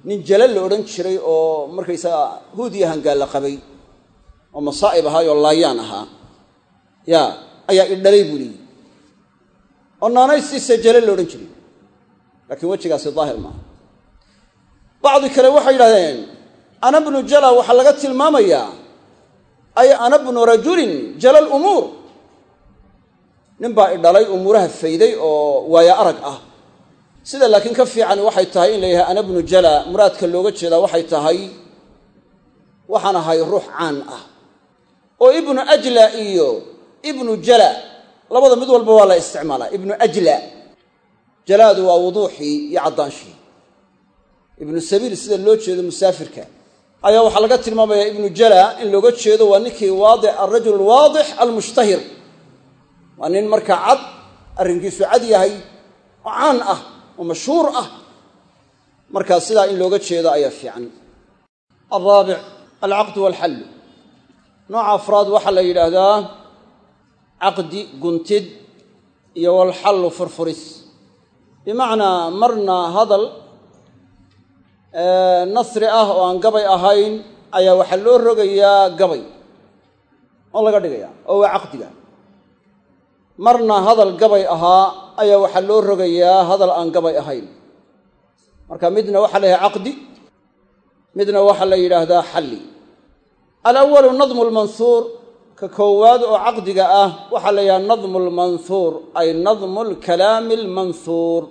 nin jala la odhan jiray oo markaysaga huudiya hangaalla qabay oo masaa'ib ahaay oo laayaan ahaa. Ya ayaa idhalay buu leeyi oo naanaystiisa jale la odhan jiray. Laakiin wejigaasi daahir maaha. Bacdi kale waxay yidhahdeen ana bnu jala waxaa laga tilmaamayaa ay ana bnu rajulin jala lumuur nin baa idhalay umuuraha fayday oo waaya arag ah. Sida laakiin ka fiican waxay tahay in la yidhaha ana bnu jala muraadka looga jeedaa waxay tahay waxaan ahay ruux caan ah. Oo ibnu ajla iyo ibnu jala labada mid walba waa la isticmaalaa. Ibnu ajla jalaadu waa wuduuxii iyo caddaanshii ibnu sabiil sida loo jeedo musaafirka ayaa waxaa laga tilmaamayaa ibnu jala in looga jeedo waa ninkii waadi alrajul alwaadix almushtahir. Waa nin markaa cad arrinkiisu cad yahay oo caan ah oo mashhuur ah. Markaa sidaa in looga jeedo ayaa fiican. Alraabic alcaqdu walxallu. Nooca afraad waxaa la yidhaahdaa caqdi guntid iyo walxallu furfuris. Bimacnaa marna hadal nasri ah oo aan gabay ahayn ayaa waxaa loo rogayaa gabay oo laga dhigaya oo waa caqdiga. Marna hadal gabay ahaa ayaa waxaa loo rogayaa hadal aan gabay ahayn. Marka midna waxaa la yidhaha caqdi midna waxaa la yidhaahdaa xalli. Alawalu nadmu lmanhuur ka koowaad oo caqdiga ah waxaa la yidhaha nadmu lmanhuur ay nadmu lkalaami almanhuur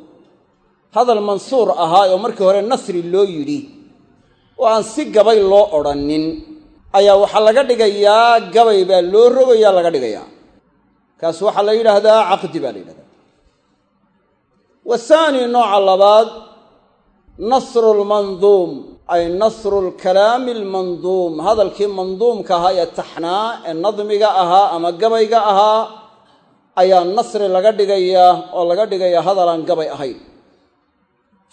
hadal mansuur ahaa oo markii hore nasri loo yidhi oo aan si gabay loo odhannin ayaa waxaa laga dhigayaa gabay baa loo rogayaa laga dhigayaa. Kaas waxaa la yidhaahdaa caqdi baa la yidhahdaa wahaani nooca labaad nasru ay nasru lkalaami almanduum hadalkii manduumka ahaa ee taxnaa ee nadmiga ahaa ama gabayga ahaa ayaa nasri laga dhigayaa oo laga dhigayaa hadal aan gabay ahayn.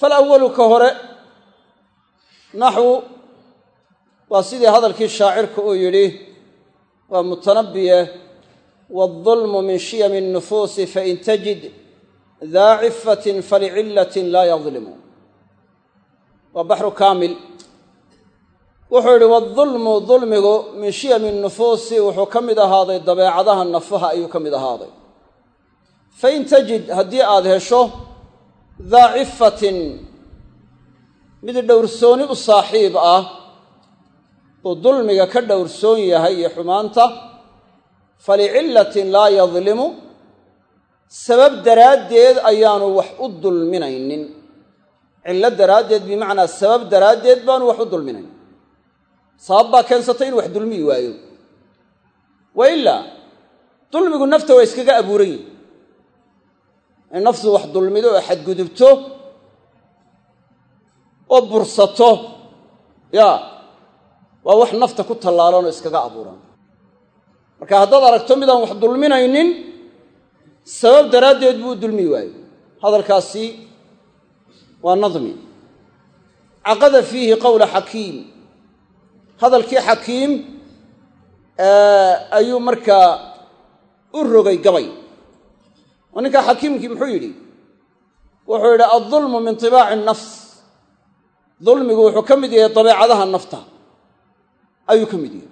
Falawalu ka hore naxwu waa sidii hadalkii shaacirka uu yidhi waa mutanabbiye waaldulmu min shiyami nnufuusi fain tajid daa cifatin falicillatin laa yadlimu waa baxru kaamil. Wuxuu yidhi waadulmu dulmigu min shiyami nufuusi wuxuu ka mid ahaaday dabeecadaha nafaha ayuu ka mid ahaaday. Fain tajid haddii aad hesho daa cifatin mid dhowrsooni u saaxiib ah uu dulmiga ka dhowrsoon yahay iyo xumaanta falicillatin laa yadlimu sabab daraaddeed ayaanu wax u dulminaynin cillo daraaddeed bimacnaa sabab daraaddeed baanu wax u dulminayn sabab baa keensatay inu wax dulmiyi waayo. Wa ilaa dulmigu nafta waa iskaga abuuran yihi in naftu wax dulmido oo xadgudubto oo bursato yaa waa wax nafta ku tallaalan oo iskaga abuuran. Marka haddaad aragto midaan wax dulminaynin sabab daraaddeed buu dulmi waayo. Hadalkaasi waa nadmi. Caqada fiihi qowla xakiim. Hadalkii xakiim ayuu markaa u rogay gabay. Oo ninkaa xakiimkii muxuu yidhi? Wuxuu yidhi addulmu min tibaaci nafs dulmigu wuxuu ka mid yahay dabeecadaha nafta. Ayuu ka mid yahay.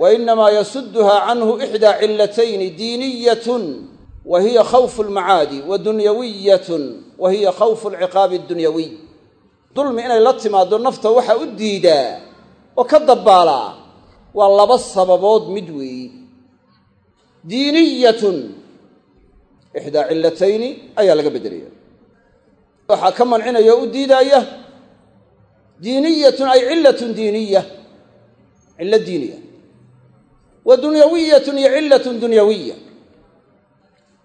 Wa inamaa yasuduha canhu ixdaa cilatayni diiniyatun wa hiya khawfu lmacaadi wa dunyawiyatun wa hiya khawfu alciqaabi addunyawiy. Dulmi inay la timaado nafta waxaa u diidaa oo ka dabbaalaa waa laba sababood mid weeyi diiniyatun ixdaa cilatayni ayaa laga beddelaya waxaa ka mancinaya oo u diidaaya diiniyatun ay cilatun diiniya cillo diiniya. Wa dunyawiyatun iyo cilatun dunyawiya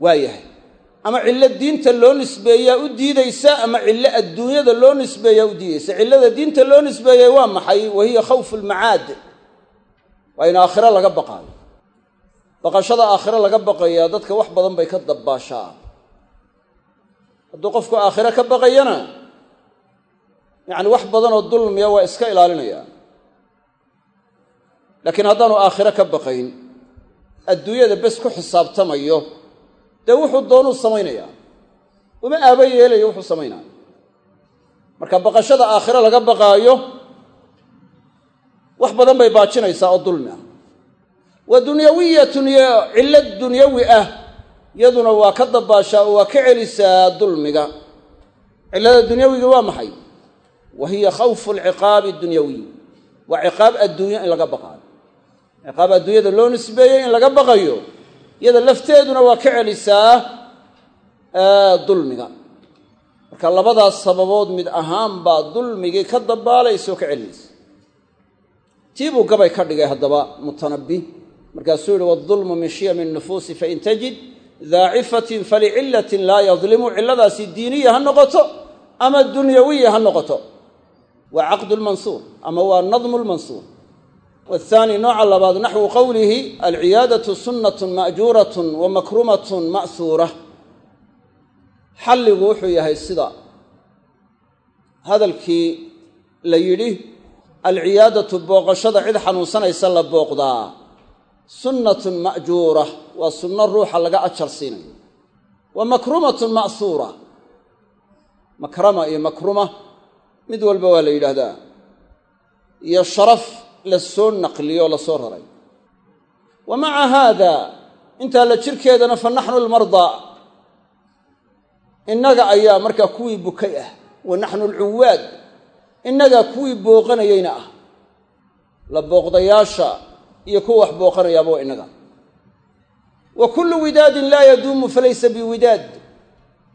waa yahay. Ama cillo diinta loo nisbeeyaa u diidaysa ama cillo adduunyada loo nisbeeyaa u diidaysa. Cillada diinta loo nisbeeyay waa maxay? Wa hiya khawfu lmacaad waa in aakhiro laga baqaayo. Baqashada aakhiro laga baqayaa dadka wax badan bay ka dabbaashaa hadduu qofku aakhiro ka baqayana yacni wax badanoo dulmiya waa iska ilaalinayaa laakiin haddaanu aakhiro ka baqayn adduunyada bes ku xisaabtamayo dee wuxuu doonuu samaynayaa. Uma aaba yeelayo wuxuu samaynaayo marka baqashada aakhiro laga baqaayo wax badan bay baajinaysaa oo dulmi ah. Wa dunyawiyatun iyo cillo dunyawi ah iyaduna waa ka dabbaashaa oo waa ka celisaa dulmiga. Cillada dunyawiga waa maxay? Wa hiya khawfu alciqaabi addunyawiy waa ciqaab adduunyo in laga baqaayo. Ciqaab adduunyada loo nisbeeyey in laga baqayo iyada lafteeduna waa ka celisaa dulmiga. Marka labadaas sababood mid ahaan baa dulmigii ka dabbaalaysa oo ka celinaysa tii buu gabay ka dhigay haddaba mutanabbi. Markaasuu yihi waadulmu min shiyami nufuusi fain tajid daa cifatin falicillatin laa yadlimu cilladaasi diiniya ha noqoto ama dunyawiya ha noqoto. Waa caqdu lmansuur ama waa nadmu lmansuur waathaani nooca labaad naxwu qowlihi alciyaadatu sunnatun ma'juuratun wa makrumatun ma'huura xalligu wuxuu yahay sida hadalkii la yidhi alciyaadatu booqashada cid xanuunsanaysa la booqdaa sunnatun ma'juura waa sunno ruuxa laga ajar siinayo wa makrumatun ma'huura makrama iyo makruma mid walba waa la yidhaahdaa iyo sharaf la soo naqliyo oo la soo raray. Wa maca haada intaa la jirkeedana fa naxnu almardaa innaga ayaa markaa kuwii bukay ah wa naxnu alcuwaad. Innagaa kuwii booqanayeyna ah. La booqdayaasha iyo kuwa wax booqanayaaba waa innaga. Wa kullu widaadin laa yaduumu falaysa biwidaad.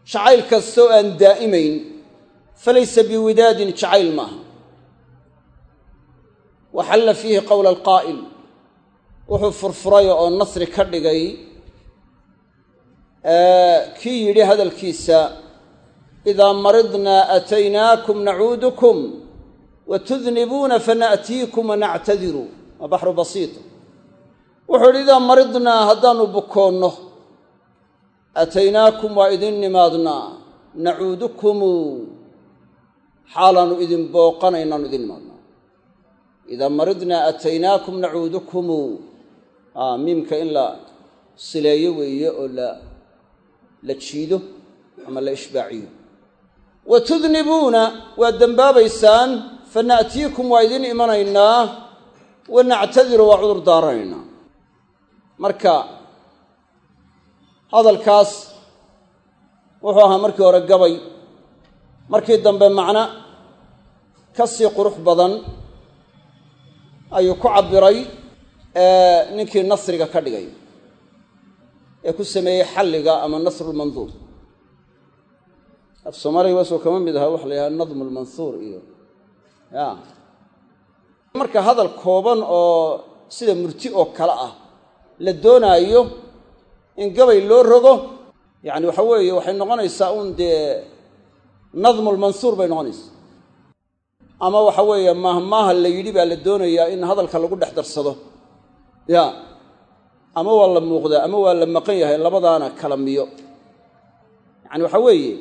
Jacayl kastoo aan daa'imayn falaysa biwidaadin jacayl maaha wa xalla fiihi qowla alqaa'il wuxuu furfuray oo nasri ka dhigay kii yidhi hadalkiisa idaa maridnaa ataynaakum nacuudukum wa tudnibuuna fana'tiikum wanactadiru waa baxru basiit wuxuu yidhi idaa maridnaa haddaannu bukoonno ataynaakum waa idin nimaadnaa nacuudukumu xaalaannu idin booqanaynaannu idin idaa maridnaa ataynaakum nacuudukumu. Miimka in la sileeyo weeye oo la jiido ama la ishbaaciyo. Wa tudnibuuna waad dembaabaysaan fa waa idin imanaynaa wa nactadiru waa cudur daaranaynaa marka hadalkaas wuxuu ahaa markii hore gabay. Markii dambe macno ka sii qurux badan ayuu ku cabbiray ninkii nasriga ka dhigay ee ku sameeyey xalliga ama nasrulmanduur af soomaaliga waasoo kama mid ahaa waxa la yidhaha nadmu lmanhuur iyo ya marka hadal kooban oo sida murti oo kale ah la doonaayo in gabay loo rogo yacni waxa weeye waxay noqonaysaa uun dee nadmulmansuur bay noqonaysaa ama waxa weeye maahmaaha la yidhi baa la doonayaa in hadalka lagu dhex darsado. Ya. Ama waa la muuqdaa ama waa la maqan yahay labadaana kala miyo yacani waxa weeye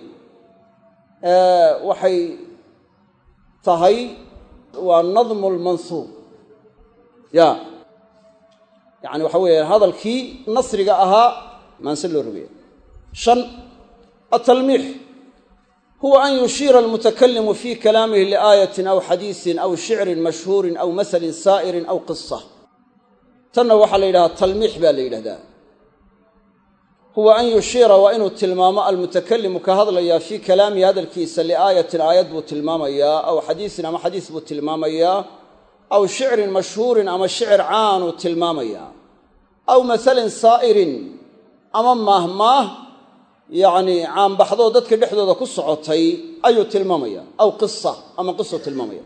waxay tahay waa nadmu lmansuur ya. Yacani waxa weeye hadalkii nasriga ahaa maanse loo rogaya shan atalmiix huwa an yushiira almutakalimu fi kalaamihi liaayatin aw xadiisin aw shicrin mashhuurin aw masalin saa'irin aw qisa tanna waxaa la yidhahdaa talmiix baa la yidhahdaa. Huwa an yushiira waa inuu tilmaamo almutakalimu ka hadlayaa fii kalaamihi hadalkiisa liaayatin aayad buu tilmaamayaa aw xadiisin ama xadiis buu tilmaamayaa aw shicrin mashhuurin ama shicir caanuu tilmaamayaa aw masalin saa'irin ama maahmaah yacnii caanbaxdoo dadka dhexdooda ku socotay ayuu tilmaamaya aw qisa ama qisuu tilmaamaya.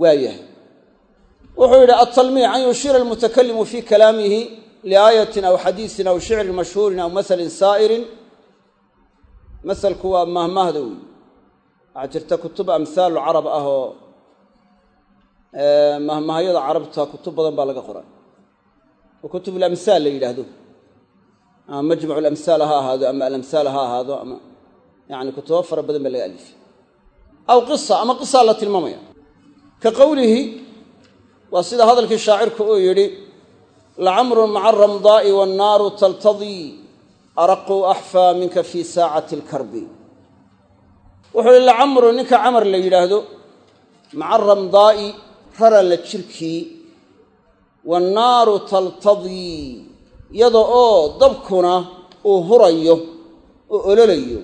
Waayahay wuxuu yidhi altalmiic an yushiira almutakalimu fii kalaamihi liaayatin aw xadiisin aw shicrin mashhuurin aw masalin saa'irin. Masalku waa maahmaahda wey waxaa jirta kutub amhaalu carab ah oo mahmaahyada carabta kutub badan baa laga qoray. Oo kutub alamhaal la yidhaahdo ama majmacu alamhaal ha ahaado ama alamhaal ha ahaado ama yani kutubo fara badan baa laga alifay. Aw qisa ama qisaa la tilmaamaya. Ka qowlihi waa sida hadalkii shaacirku uu yidhi lacamrun maca aramdaa'i waannaaru taltadii araqu axfaa minka fii saacati alkarbi wuxuu yihi lacamru ninka camar la yidhaahdo maca aramdaa'i rara la jirkii waannaaru taltadii iyada oo dabkuna uu hurayo oo ololayo.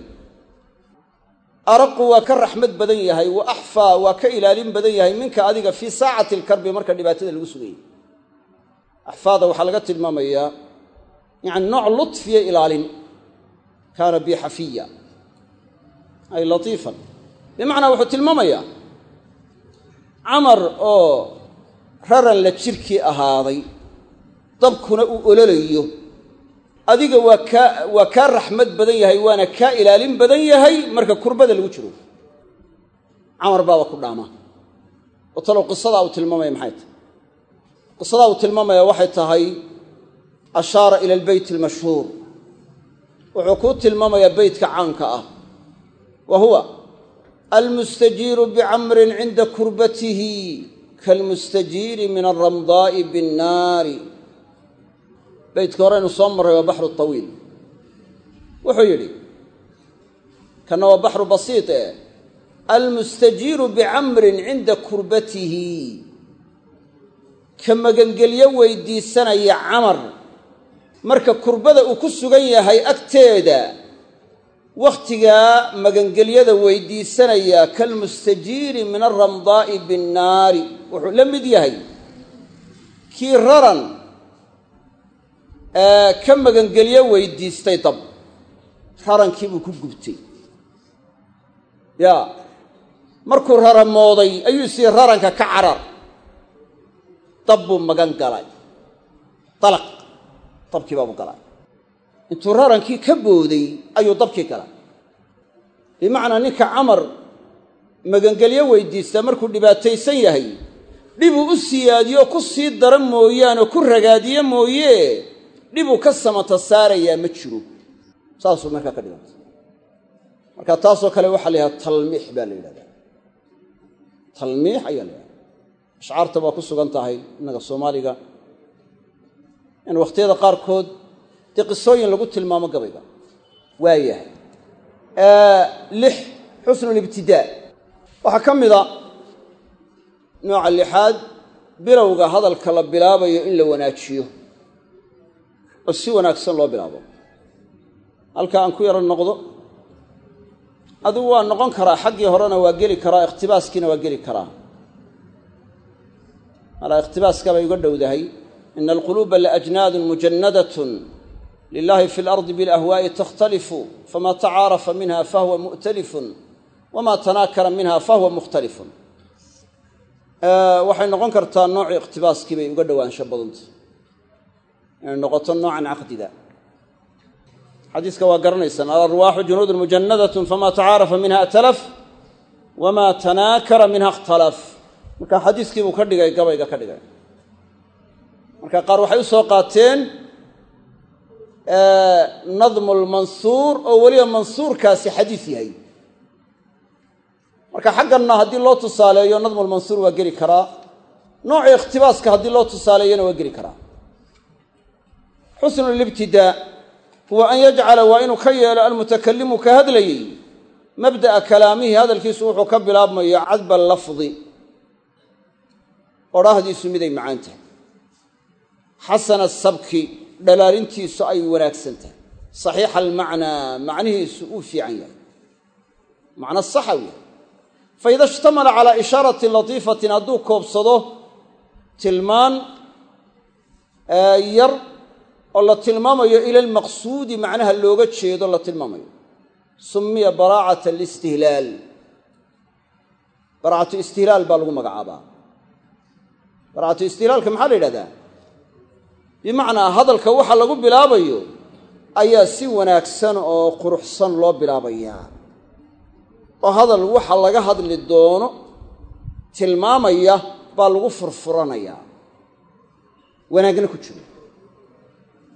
Araqu waa ka raxmad badan yahay wa axfaa waa ka ilaalin badan yahay minka adiga fii saacati alkarbi marka dhibaatada lagu sugayay axfaada waxaa laga tilmaamayaa yani nooc lutfiya ilaalin kaana bi xafiya ay latiifan. Bimacnaa wuxuu tilmaamayaa camar oo raran la jirkii ahaaday dabkuna uu ololayo. Adiga waa kaa waa kaa raxmad badan yahay waana kaa ilaalin badan yahay marka kurbada lagu jiro. Camar baaba ku dhaama. Oo qisadaa uu tilmaamaya maxay tahay? Qisadaa uu tilmaamaya waxay tahay ashaara ila albeyt almashhuur. Wuxuu kuu tilmaamayaa beytka caanka ah. Wa huwa almustajiiru bicamrin cinda kurbatihi kaalmustajiiri min alramdaa'i binnaari beytka horeynu soo marray waa baxru tawiil. Wuxuu yidhi kanna waa baxru basiit e almustajiiru bicamrin cinda kurbatihi. Ka magangelyo weydiisanaya camar. Marka kurbada uu ku sugan yahay agteeda wakhtigaa magangelyada weydiisanaya kalmustajiiri min alramdaa'i binnaari wuxuu la mid yahay kii raran ka magangelyo weydiistay dab. Rarankii buu ku gubtay. Yaa markuu raramooday ayuu sii raranka ka carar. Dab buu magan galay. Dalaq dabkii baabu galay. Intuu rarankii ka booday ayuu dabkii galay. Bimacnaa ninka camar magangelyo weydiistaa markuu dhibaataysan yahay dhibuu u siyaadiyo ku sii dara mooyaane ku ragaadiye mooye dhibuu ka samata saarayaa ma jiro. Saasuu markaa ka dhiganta marka taasoo kale waxaa la yidhahda talmiix baa la yidhahdaa. Talmiix ayaa la yidhahda ashcaarta baa ku sugan tahay innaga soomaaliga. In wakhtiyada qaarkood dee qisooyin lagu tilmaamo gabayga. Waayahay lix xusnu libtidaa waxaa ka mida nooca lixaad bilowga hadalka la bilaabayo in la wanaajiyo oo si wanaagsan loo bilaabo. Halka aan ku yaro noqdo adigu waa noqon karaa xaggii horena waa geli karaa ikhtibaaskiina waa geli karaa. Malaa ikhtibaaska bay uga dhowdahay. Ina alquluuba laajnaadun mujannadatun lilahi fi lardi bilahwaa'i takhtalifu fama tacaarafa minha fahuwa mu'talifun wama tanaakara minha fahuwa mukhtalifun. Waxay noqon kartaa noocii ikhtibaaskii bay uga dhowaansho badanta inay noqoto noocan caqdiga xadiiska waa garanaysaan alarwaaxu junuudun mujannadatun fama tacaarafa minha atalaf wama tanaakara minha ikhtalaf. Marka xadiiskii buu ka dhigay gabayga ka dhigay. Marka qaar waxay u soo qaateen nadmu lmansuur oo weliba mansuurkaasi xadiis yahay. Marka xagganna haddii loo tusaaleeyo nadmu lmansuur waa geli karaa. Noocii ikhtibaaska haddii loo tusaaleeyona waa geli karaa xusnu libtidaa huwa an yajcala waa inuu ka yeelo almutakalimu ka hadlayey. Mabda'a kalaamihi hadalkiisu wuxuu ka bilaabmayo cadba lafdi odhaahdiisu miday macaan tahay. Xasana sabki dhalaalintiisu ay wanaagsan tahay. Saxiixa almacnaa macnihiisu uu fiican yahay. Macno saxa yahay faida ishtamala calaa koobsado tilmaan oo la tilmaamayo ila almaqsuudi macnaha looga jeedo la tilmaamayo. Sumiya baraacata alistihlaal. Baraacatu istihlaal baa lagu magacaabaa. Baraacatu istihlaalka maxaa la yidhahdaa? Bimacnaa hadalka waxa lagu bilaabayo ayaa si wanaagsan oo quruxsan loo bilaabayaa. Oo hadal waxa laga hadli doono tilmaamaya baa lagu furfuranayaa. Wanaagna ku jiro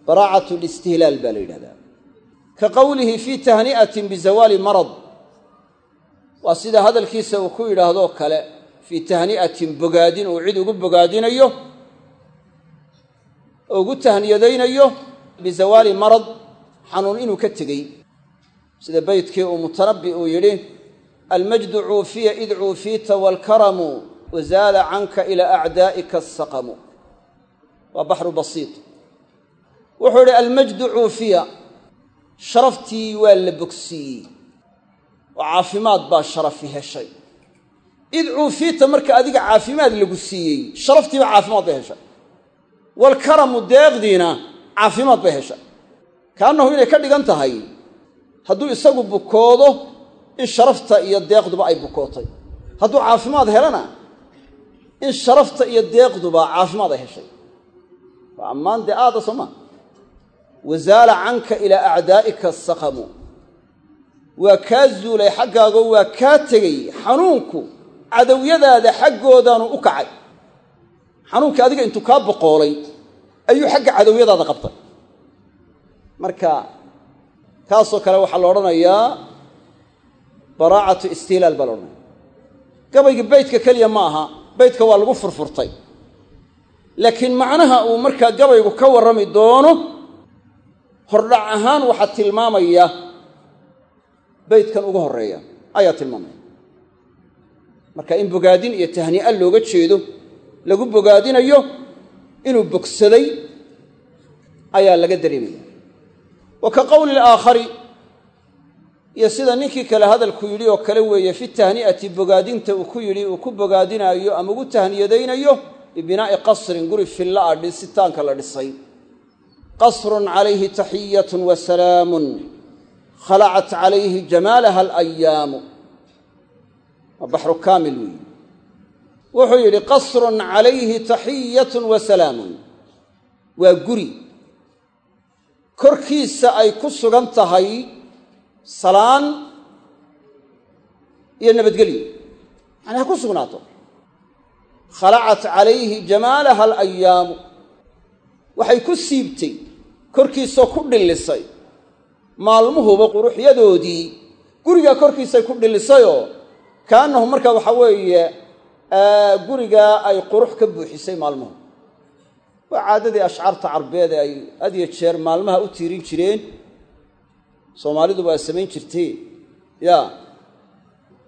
baraacatu listihlaal baa la yidhahdaa. Ka qowlihi fii tahni'atin bizawaali marad. Waa sida hadalkiisa uu ku yidhaahdoo kale fii tahni'atin bogaadin uu cid ugu bogaadinayo oo ugu tahniyadaynayo bizawaali marad xanuun inuu ka tegey. Sida beydkii uu mutanabbi uu yidhi almajdu cuufiya id cuufiita waalkaramu wazaala canka ilaa acdaa'ika asaqamu waa baxru basiit wuxuu yidhi almajdu cuufiya. Sharaftii waa la bogsiiyey. Oo caafimaad baa sharafi heshay. Id cuufiita marka adiga caafimaad lagu siiyey sharaftiiba caafimaad bay heshay. Waalkaramu deeqdiina caafimaad bay heshay. Kaannahu inay ka dhigan tahay hadduu isagu bukoodo in sharafta iyo deeqduba ay bukootay. Hadduu caafimaad helana in sharafta iyo deeqduba caafimaad ay heshay. Waa ammaan dee aada soo maa wazaala canka ilaa acdaa'ika asaqamu waa kaa zuulay xaggaago waa kaa tegey xanuunku cadowyadaada xaggoodaanu u kacay. Xanuunkii adiga intuu kaa boqoolay ayuu xagga cadowyadaada qabtay. Marka kaasoo kale waxaa la odhanayaa baraacatu istihlaal baa la odhanaya. Gabayga beytka keliya ma aha beytka waa lagu furfurtay. Laakiin macnaha uu markaa gabaygu ka warrami doono hordhac ahaan waxaa tilmaamaya beydkan ugu horreeya ayaa tilmaamaya. Marka in bogaadin iyo tahni'a looga jeedo lagu bogaadinayo inuu bogsaday ayaa laga dareemaya. Wa ka qowli alaakhari iyo sida ninkii kale hadalku yidhi oo kale weeye fi tahni'ati bogaadinta uu ku yidhi uu ku bogaadinaayo ama ugu tahniyadaynayo bibinaa'i qasrin guri filla ah dhisitaanka la dhisay qasrun calayhi taxiyatun wa salaamun khalacat calayhi jamaalaha alayaamu waa baxru kaamil weeye wuxuu yidhi qasrun calayhi taxiyatun wa salaamun. Waa guri. Korkiisa ay ku sugan tahay salaan iyo nabadgelyo. Yani ha ku sugnaato. Khalacat calayhi jamaalaha alayaamu waxay ku siibtay korkiisoo ku dhillisay maalmuhuba quruxyadoodii gurigaa korkiisay ku dhillisayoo kaannahu markaa waxaa weeye gurigaa ay qurux ka buuxisay maalmuhu. Waa caadadii ashcaarta carbeed ee ay had iyo jeer maalmaha u tiirin jireen. Soomaalidu waa samayn jirtay ya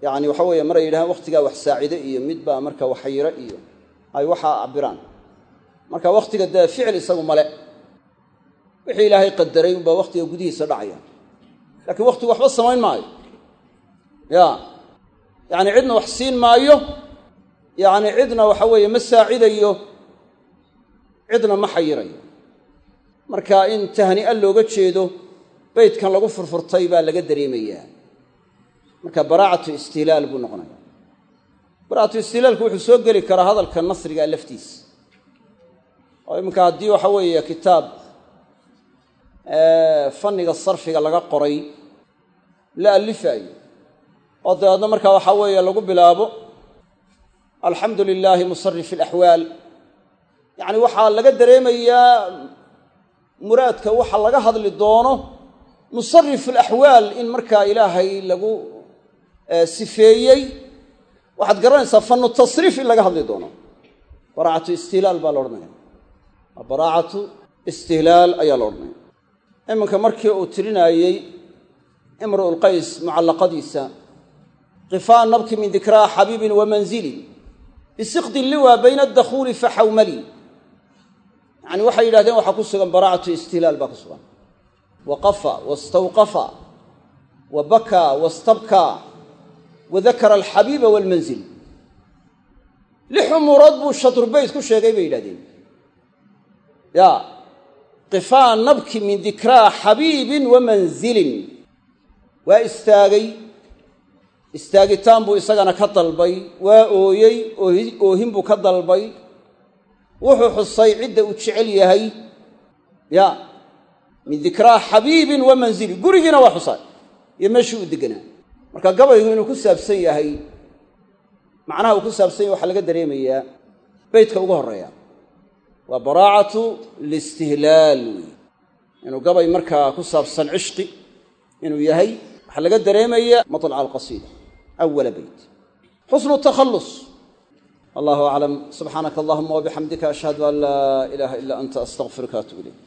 yani waxa weeye maray yidhahaan wakhtigaa wax saacide iyo mid baa marka waxayiro iyo ay waxaa cabiraan marka wakhtiga dee ficil isagu male wixii ilaahay qadaray unbaa wakhtiga gudihiisa dhacaya. Laakiin wakhtigu waxba samayn maayo. Ya. Yacni cidna wax siin maayo. Yacni cidna waxa weeye ma saacidayo. Cidna ma xayirayo. Marka in tahni'a looga jeedo beydkan lagu furfurtay baa laga dareemayaa. Marka baraacatu istihlaal buu noqonaya. Baraacatu istihilaalku wuxuu soo geli karaa hadalka nasriga laftiisa oo iminka haddii waxa weeye kitaab fanniga sarfiga laga qoray la allifaayo oo dabeedna markaa waxaa weeye lagu bilaabo alxamdu lilaahi musarif alaxwaal yacni waxaa laga dareemayaa muraadka waxa laga hadli doono musarif alaxwaal in markaa ilaahay lagu sifeeyey. Waxaad garanaysaa fannu tasriif in laga hadli doono. Baraacatu istihlaal baa la odhanaya. Baraacatu istihlaal ayaa la odhanaya iminka markii uu tirinaayey imru'ulqays mucallaqadiisa qifaa nabki min dikraa xabiibin wa manzilin bisiqdi liwa bayna adakhuuli faxawmali yani waxay yidhahdeen waxaa ku sugan baraacatu istihlaal baa ku sugan. Waqafa wastawqafa wa bakaa wastabkaa wa dakara alxabiiba waalmanzil lix umuurood buu shadrubayd ku sheegay bay yidhahdeen. Ya qifaa nabki min dikraa xabiibin wa manzilin. Waa istaagay istaagitaan buu isagana ka dalbay waa ooyey oohin buu ka dalbay. Wuxuu xusay cidda uu jecel yahay. Ya min dikraa xabiibin wa manzilin. Gurigiina waa xusay iyo meeshii uu deganaa. Marka gabaygu inuu ku saabsan yahay macnaha uu ku saabsan yahay waxaa laga dareemayaa beytka ugu horreeya waa baraacatu listihlaal wey inuu gabay markaa ku saabsan cishqi inuu yahay waxaa laga dareemaya maطlaca alqasiida awala beyt xusnu takhallus. Wallahu aclam subxaanaka allahuma wabixamdika ashhadu an laa ilaaha ila anta astaqfiruka atub ilayk